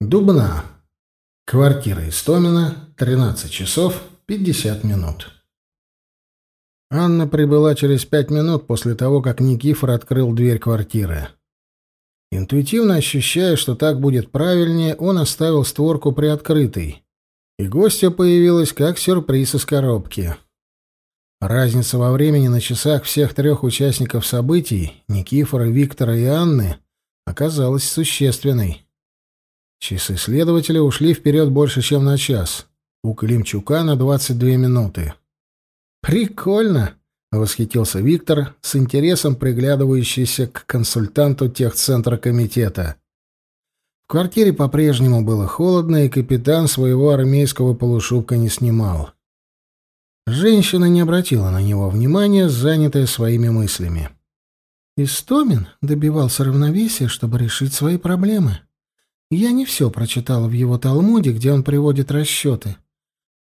Дубна. Квартира Истомина. 13 часов 50 минут. Анна прибыла через пять минут после того, как Никифор открыл дверь квартиры. Интуитивно ощущая, что так будет правильнее, он оставил створку приоткрытой. И гостья появилась как сюрприз из коробки. Разница во времени на часах всех трех участников событий, Никифора, Виктора и Анны, оказалась существенной. Часы следователя ушли вперед больше, чем на час. У Климчука двадцать две минуты. «Прикольно!» — восхитился Виктор, с интересом приглядывающийся к консультанту техцентра комитета. В квартире по-прежнему было холодно, и капитан своего армейского полушубка не снимал. Женщина не обратила на него внимания, занятая своими мыслями. Истомин добивался равновесия, чтобы решить свои проблемы. Я не все прочитала в его Талмуде, где он приводит расчеты.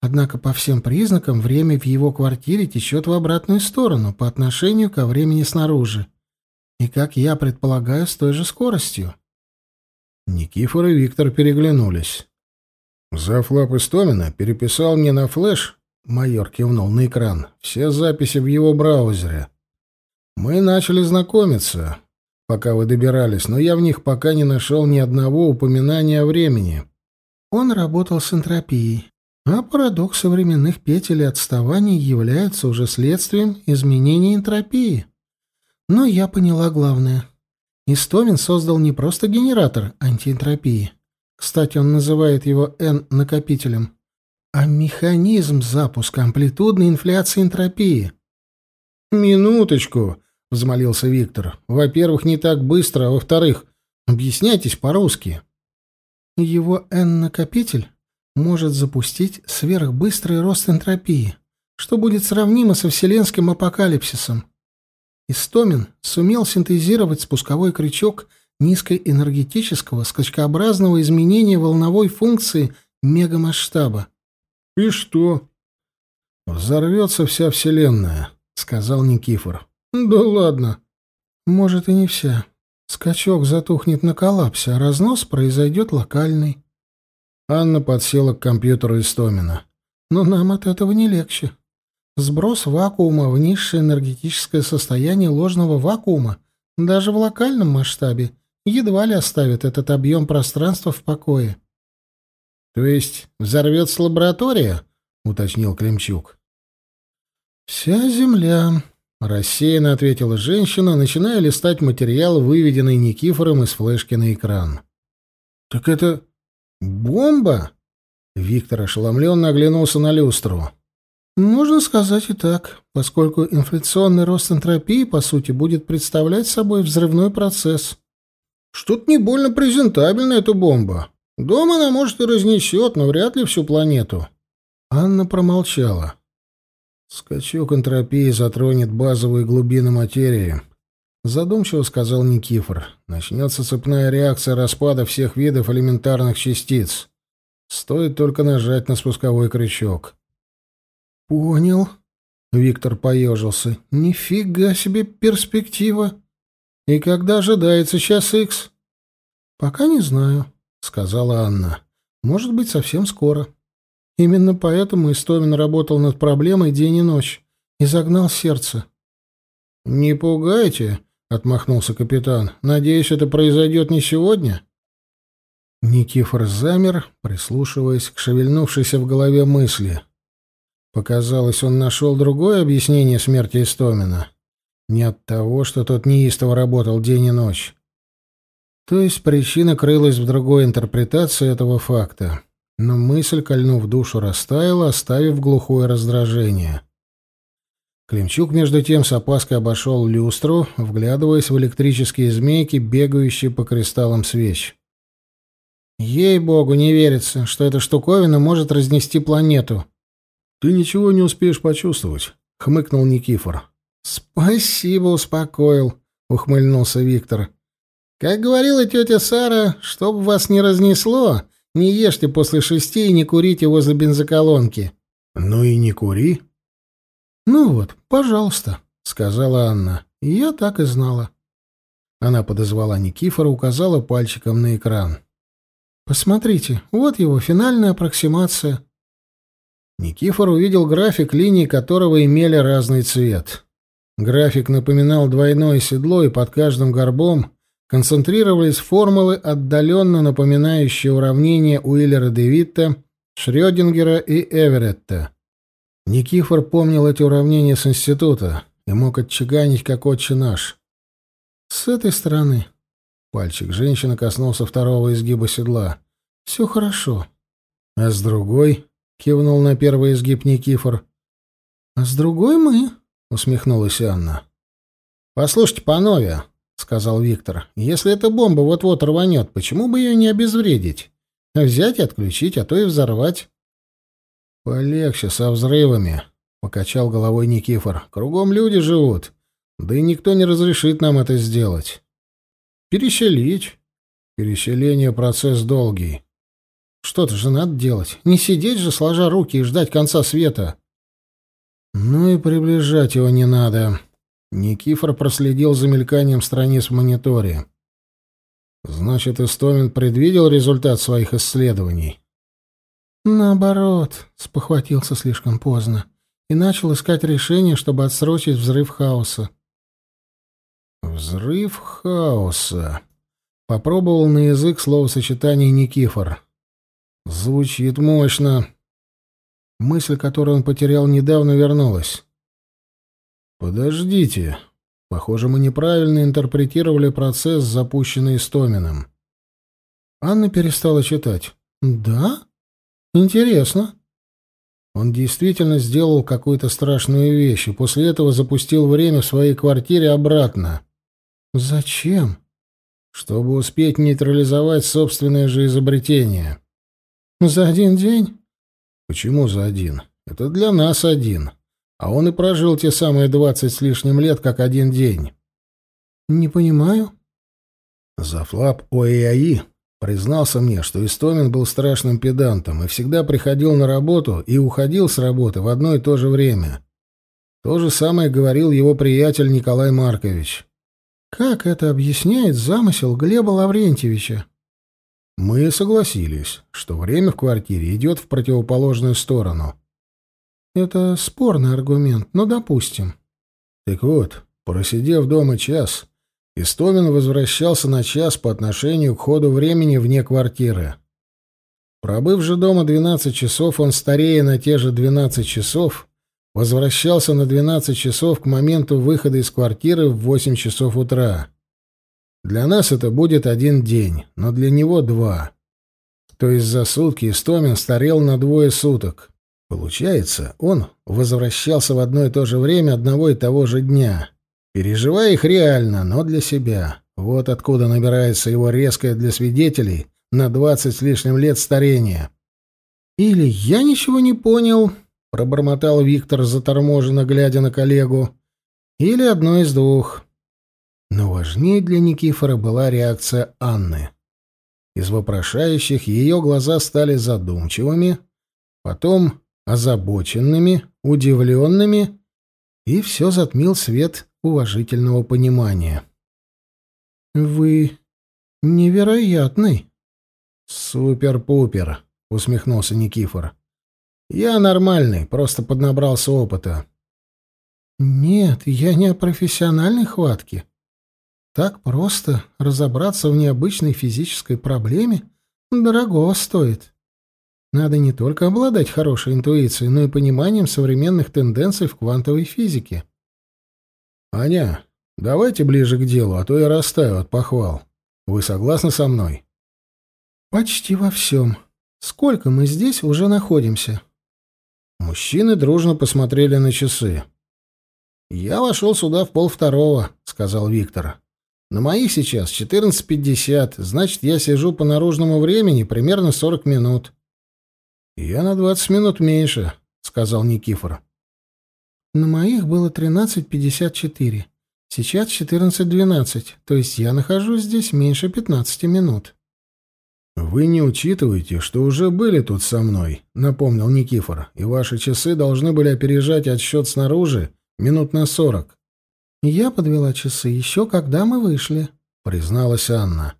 Однако по всем признакам время в его квартире течет в обратную сторону по отношению ко времени снаружи. И, как я предполагаю, с той же скоростью. Никифор и Виктор переглянулись. «Зав Лап Истомина переписал мне на флеш», — майор кивнул на экран, — «все записи в его браузере. Мы начали знакомиться пока вы добирались, но я в них пока не нашел ни одного упоминания о времени. Он работал с энтропией, а парадокс современных петель и отставаний является уже следствием изменения энтропии. Но я поняла главное. Истомин создал не просто генератор антиэнтропии. Кстати, он называет его N-накопителем а механизм запуска амплитудной инфляции энтропии. «Минуточку!» — взмолился Виктор. «Во-первых, не так быстро, а во-вторых, объясняйтесь по-русски». «Его N-накопитель может запустить сверхбыстрый рост энтропии, что будет сравнимо со вселенским апокалипсисом. Истомин сумел синтезировать спусковой крючок низкоэнергетического скачкообразного изменения волновой функции мегамасштаба. «И что?» «Взорвется вся Вселенная», — сказал Никифор. Да ладно. Может и не все. Скачок затухнет на коллапсе, а разнос произойдет локальный. Анна подсела к компьютеру Истомина. Но нам от этого не легче. Сброс вакуума в низшее энергетическое состояние ложного вакуума, даже в локальном масштабе, едва ли оставит этот объем пространства в покое. — То есть взорвется лаборатория? — уточнил Кремчук. — Вся Земля, Рассеянно ответила женщина, начиная листать материал, выведенный Никифором из флешки на экран. «Так это... бомба?» Виктор ошеломленно оглянулся на люстру. Можно сказать и так, поскольку инфляционный рост энтропии, по сути, будет представлять собой взрывной процесс. Что-то не больно презентабельна эта бомба. Дом она, может, и разнесет, но вряд ли всю планету. Анна промолчала. «Скачок энтропии затронет базовые глубины материи», — задумчиво сказал Никифор. «Начнется цепная реакция распада всех видов элементарных частиц. Стоит только нажать на спусковой крючок». «Понял», — Виктор поежился. «Нифига себе перспектива! И когда ожидается час икс?» «Пока не знаю», — сказала Анна. «Может быть, совсем скоро». Именно поэтому Истомин работал над проблемой день и ночь и загнал сердце. «Не пугайте», — отмахнулся капитан. «Надеюсь, это произойдет не сегодня?» Никифор замер, прислушиваясь к шевельнувшейся в голове мысли. Показалось, он нашел другое объяснение смерти Истомина. Не от того, что тот неистово работал день и ночь. То есть причина крылась в другой интерпретации этого факта но мысль, кольнув душу, растаяла, оставив глухое раздражение. Климчук, между тем, с опаской обошел люстру, вглядываясь в электрические змейки, бегающие по кристаллам свеч. «Ей-богу, не верится, что эта штуковина может разнести планету». «Ты ничего не успеешь почувствовать», — хмыкнул Никифор. «Спасибо, успокоил», — ухмыльнулся Виктор. «Как говорила тетя Сара, чтобы вас не разнесло, не ешьте после шести и не курите возле бензоколонки». «Ну и не кури». «Ну вот, пожалуйста», — сказала Анна. «Я так и знала». Она подозвала Никифора, указала пальчиком на экран. «Посмотрите, вот его финальная аппроксимация». Никифор увидел график, линии которого имели разный цвет. График напоминал двойное седло, и под каждым горбом концентрировались формулы, отдаленно напоминающие уравнения Уиллера-Девитта, Шрёдингера и Эверетта. Никифор помнил эти уравнения с института и мог отчеканить, как отче наш. «С этой стороны...» Пальчик женщины коснулся второго изгиба седла. «Все хорошо». «А с другой...» — кивнул на первый изгиб Никифор. «А с другой мы...» — усмехнулась Анна. «Послушайте, панове, сказал Виктор. «Если эта бомба вот-вот рванет, почему бы ее не обезвредить? Взять, и отключить, а то и взорвать». «Полегче со взрывами», — покачал головой Никифор. «Кругом люди живут. Да и никто не разрешит нам это сделать». «Переселить». «Переселение — процесс долгий». «Что-то же надо делать. Не сидеть же, сложа руки, и ждать конца света». «Ну и приближать его не надо», Никифор проследил за мельканием страниц в мониторе. «Значит, Истомин предвидел результат своих исследований?» «Наоборот», — спохватился слишком поздно, и начал искать решение, чтобы отсрочить взрыв хаоса. «Взрыв хаоса», — попробовал на язык словосочетание Никифор. «Звучит мощно». Мысль, которую он потерял недавно, вернулась. «Подождите. Похоже, мы неправильно интерпретировали процесс, запущенный Стоминым». Анна перестала читать. «Да? Интересно». Он действительно сделал какую-то страшную вещь и после этого запустил время в своей квартире обратно. «Зачем?» «Чтобы успеть нейтрализовать собственное же изобретение». «За один день?» «Почему за один? Это для нас один». А он и прожил те самые двадцать с лишним лет, как один день. Не понимаю. Зафлап ОЭАИ признался мне, что Истомин был страшным педантом и всегда приходил на работу и уходил с работы в одно и то же время. То же самое говорил его приятель Николай Маркович. Как это объясняет замысел Глеба Лаврентьевича? Мы согласились, что время в квартире идет в противоположную сторону — это спорный аргумент, но допустим. Так вот, просидев дома час, Истомин возвращался на час по отношению к ходу времени вне квартиры. Пробыв же дома 12 часов, он старее на те же 12 часов, возвращался на 12 часов к моменту выхода из квартиры в 8 часов утра. Для нас это будет один день, но для него два. То есть за сутки Истомин старел на двое суток. Получается, он возвращался в одно и то же время одного и того же дня, переживая их реально, но для себя. Вот откуда набирается его резкое для свидетелей на двадцать с лишним лет старения. «Или я ничего не понял», — пробормотал Виктор заторможенно, глядя на коллегу. «Или одно из двух». Но важнее для Никифора была реакция Анны. Из вопрошающих ее глаза стали задумчивыми, потом озабоченными, удивленными, и все затмил свет уважительного понимания. «Вы невероятный!» «Супер-пупер!» — усмехнулся Никифор. «Я нормальный, просто поднабрался опыта». «Нет, я не о профессиональной хватке. Так просто разобраться в необычной физической проблеме дорого стоит». Надо не только обладать хорошей интуицией, но и пониманием современных тенденций в квантовой физике. «Аня, давайте ближе к делу, а то я растаю от похвал. Вы согласны со мной?» «Почти во всем. Сколько мы здесь уже находимся?» Мужчины дружно посмотрели на часы. «Я вошел сюда в полвторого», — сказал Виктор. «На моих сейчас 14.50, значит, я сижу по наружному времени примерно 40 минут. «Я на двадцать минут меньше», — сказал Никифор. «На моих было тринадцать пятьдесят четыре. Сейчас четырнадцать двенадцать, то есть я нахожусь здесь меньше пятнадцати минут». «Вы не учитываете, что уже были тут со мной», — напомнил Никифор, «и ваши часы должны были опережать отсчет снаружи минут на сорок». «Я подвела часы еще когда мы вышли», — призналась Анна.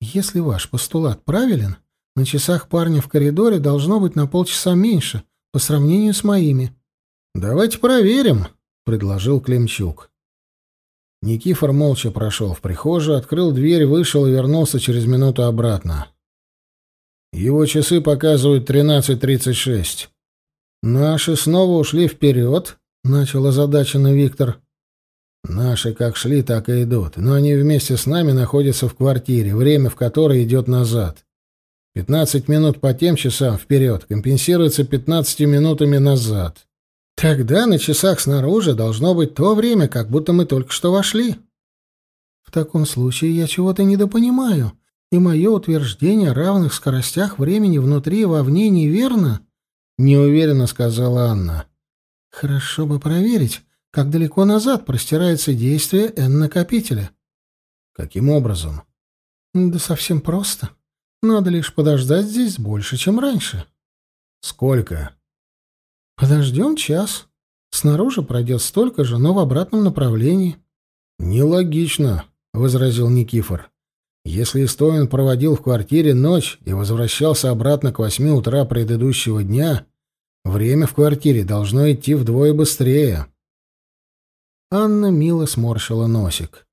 «Если ваш постулат правилен, на часах парня в коридоре должно быть на полчаса меньше по сравнению с моими. «Давайте проверим», — предложил Климчук. Никифор молча прошел в прихожую, открыл дверь, вышел и вернулся через минуту обратно. Его часы показывают 13.36. «Наши снова ушли вперед», — начал озадаченный Виктор. «Наши как шли, так и идут, но они вместе с нами находятся в квартире, время в которой идет назад. 15 минут по тем часам вперед компенсируется 15 минутами назад. Тогда на часах снаружи должно быть то время, как будто мы только что вошли. В таком случае я чего-то недопонимаю, и мое утверждение о равных скоростях времени внутри и вовне неверно, — неуверенно сказала Анна. Хорошо бы проверить, как далеко назад простирается действие N-накопителя. Каким образом? Да совсем просто. — надо лишь подождать здесь больше, чем раньше. Сколько? Подождем час. Снаружи пройдет столько же, но в обратном направлении. Нелогично, возразил Никифор. Если Стоин проводил в квартире ночь и возвращался обратно к восьми утра предыдущего дня, время в квартире должно идти вдвое быстрее. Анна мило сморщила носик.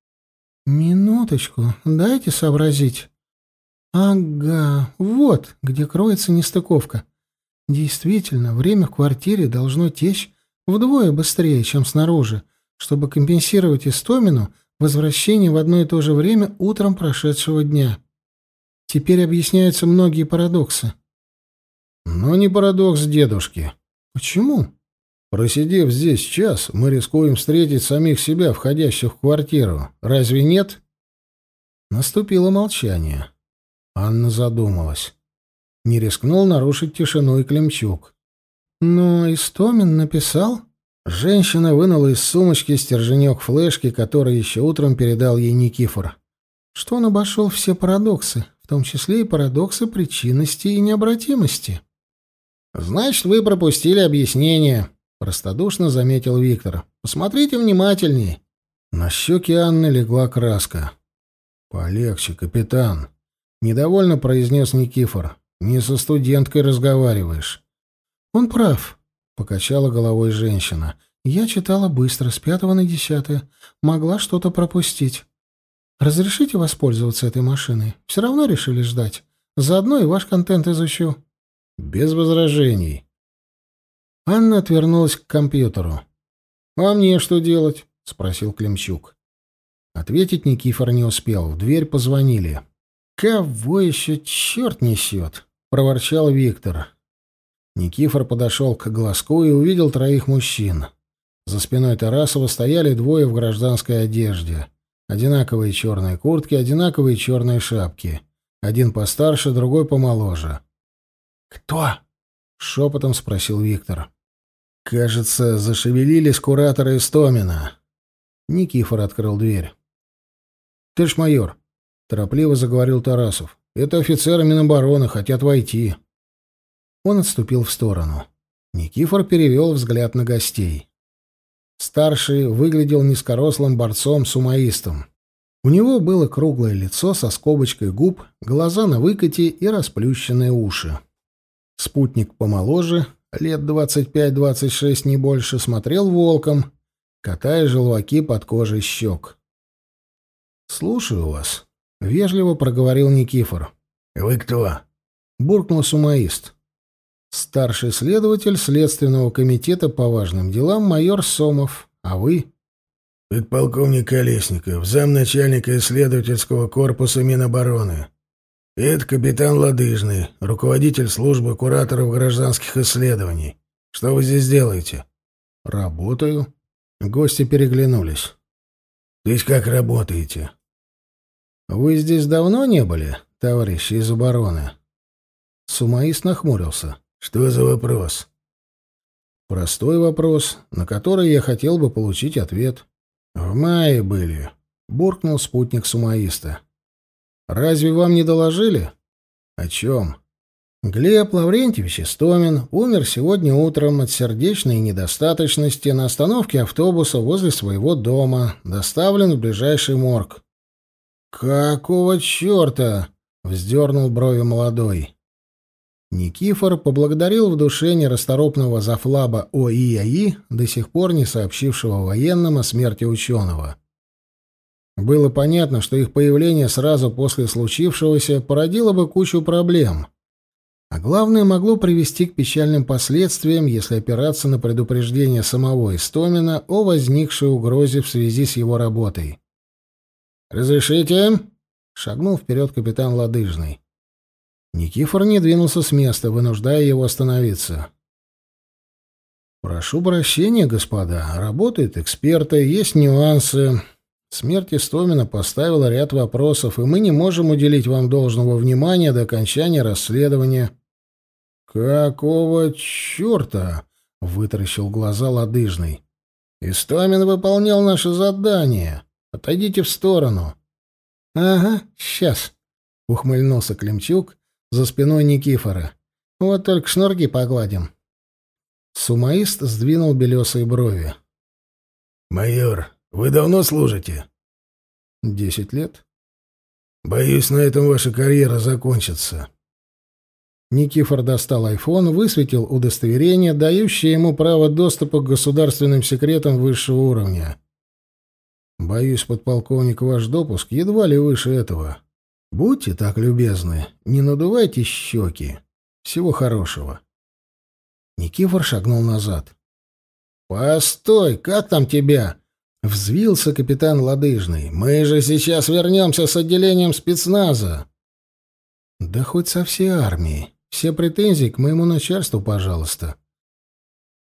«Минуточку, дайте сообразить. «Ага, вот где кроется нестыковка. Действительно, время в квартире должно течь вдвое быстрее, чем снаружи, чтобы компенсировать истомину возвращение в одно и то же время утром прошедшего дня. Теперь объясняются многие парадоксы». «Но не парадокс дедушки». «Почему?» «Просидев здесь час, мы рискуем встретить самих себя, входящих в квартиру. Разве нет?» Наступило молчание. Анна задумалась. Не рискнул нарушить тишину и Климчук. «Но «Ну Истомин написал?» Женщина вынула из сумочки стерженек флешки, который еще утром передал ей Никифор. Что он обошел все парадоксы, в том числе и парадоксы причинности и необратимости. «Значит, вы пропустили объяснение», — простодушно заметил Виктор. «Посмотрите внимательней. На щеки Анны легла краска. «Полегче, капитан», Недовольно произнес Никифор. Не со студенткой разговариваешь. Он прав, покачала головой женщина. Я читала быстро, с пятого на десятое. Могла что-то пропустить. Разрешите воспользоваться этой машиной? Все равно решили ждать. Заодно и ваш контент изучу. Без возражений. Анна отвернулась к компьютеру. «А мне что делать?» — спросил Климчук. Ответить Никифор не успел. В дверь позвонили. «Кого еще черт несет?» — проворчал Виктор. Никифор подошел к глазку и увидел троих мужчин. За спиной Тарасова стояли двое в гражданской одежде. Одинаковые черные куртки, одинаковые черные шапки. Один постарше, другой помоложе. «Кто?» — шепотом спросил Виктор. «Кажется, зашевелились кураторы Истомина». Никифор открыл дверь. «Ты ж майор», Торопливо заговорил Тарасов. «Это офицеры Минобороны, хотят войти». Он отступил в сторону. Никифор перевел взгляд на гостей. Старший выглядел низкорослым борцом-сумаистом. У него было круглое лицо со скобочкой губ, глаза на выкате и расплющенные уши. Спутник помоложе, лет 25-26 не больше, смотрел волком, катая желваки под кожей щек. «Слушаю вас», — вежливо проговорил Никифор. «Вы кто?» — буркнул сумоист. «Старший следователь Следственного комитета по важным делам майор Сомов. А вы?» «Подполковник Колесников, замначальника исследовательского корпуса Минобороны. И это капитан Ладыжный, руководитель службы кураторов гражданских исследований. Что вы здесь делаете?» «Работаю». Гости переглянулись. «То есть как работаете?» «Вы здесь давно не были, товарищи из обороны?» Сумаис нахмурился. «Что за вопрос?» «Простой вопрос, на который я хотел бы получить ответ». «В мае были», — буркнул спутник Сумаиста. «Разве вам не доложили?» «О чем?» Глеб Лаврентьевич Истомин умер сегодня утром от сердечной недостаточности на остановке автобуса возле своего дома, доставлен в ближайший морг. «Какого черта?» — вздернул брови молодой. Никифор поблагодарил в душе нерасторопного зафлаба ОИАИ, до сих пор не сообщившего военным о смерти ученого. Было понятно, что их появление сразу после случившегося породило бы кучу проблем. А главное, могло привести к печальным последствиям, если опираться на предупреждение самого Истомина о возникшей угрозе в связи с его работой. «Разрешите?» — шагнул вперед капитан Ладыжный. Никифор не двинулся с места, вынуждая его остановиться. «Прошу прощения, господа. Работают эксперты, есть нюансы. Смерть Истомина поставила ряд вопросов, и мы не можем уделить вам должного внимания до окончания расследования». «Какого черта?» — вытаращил глаза Ладыжный. «Истомин выполнял наше задание». Отойдите в сторону. — Ага, сейчас, — ухмыльнулся Климчук за спиной Никифора. — Вот только шнурки погладим. Сумаист сдвинул белесые брови. — Майор, вы давно служите? — Десять лет. — Боюсь, на этом ваша карьера закончится. Никифор достал айфон, высветил удостоверение, дающее ему право доступа к государственным секретам высшего уровня. Боюсь, подполковник, ваш допуск едва ли выше этого. Будьте так любезны, не надувайте щеки. Всего хорошего. Никифор шагнул назад. «Постой, как там тебя?» — взвился капитан Ладыжный. «Мы же сейчас вернемся с отделением спецназа». «Да хоть со всей армии. Все претензии к моему начальству, пожалуйста».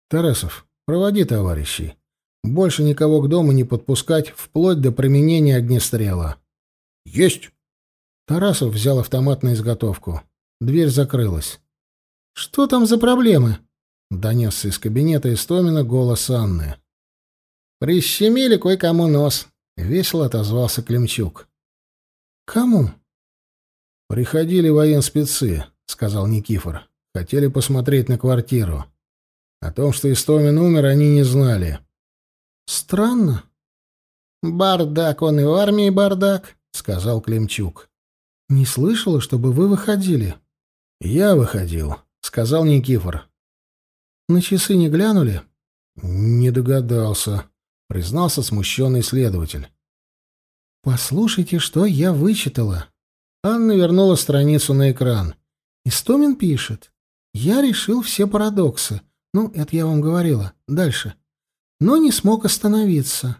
«Тарасов, проводи товарищей. Больше никого к дому не подпускать, вплоть до применения огнестрела. Есть. Тарасов взял автомат на изготовку. Дверь закрылась. Что там за проблемы? Донесся из кабинета Истомина голос Анны. Прищемили кое-кому нос. Весело отозвался Климчук. Кому? Приходили военспецы, сказал Никифор. Хотели посмотреть на квартиру. О том, что Истомин умер, они не знали. Странно. «Бардак он и в армии бардак», — сказал Климчук. «Не слышала, чтобы вы выходили». «Я выходил», — сказал Никифор. «На часы не глянули?» «Не догадался», — признался смущенный следователь. «Послушайте, что я вычитала». Анна вернула страницу на экран. Истомин пишет. «Я решил все парадоксы. Ну, это я вам говорила. Дальше» но не смог остановиться.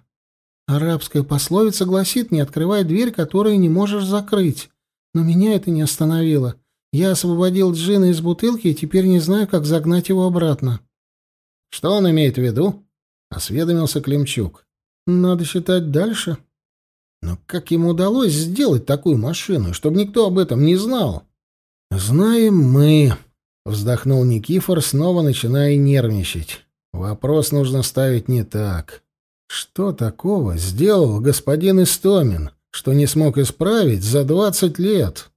Арабская пословица гласит «не открывай дверь, которую не можешь закрыть». Но меня это не остановило. Я освободил джина из бутылки и теперь не знаю, как загнать его обратно. «Что он имеет в виду?» — осведомился Климчук. «Надо считать дальше». «Но как ему удалось сделать такую машину, чтобы никто об этом не знал?» «Знаем мы», — вздохнул Никифор, снова начиная нервничать. Вопрос нужно ставить не так. Что такого сделал господин Истомин, что не смог исправить за двадцать лет?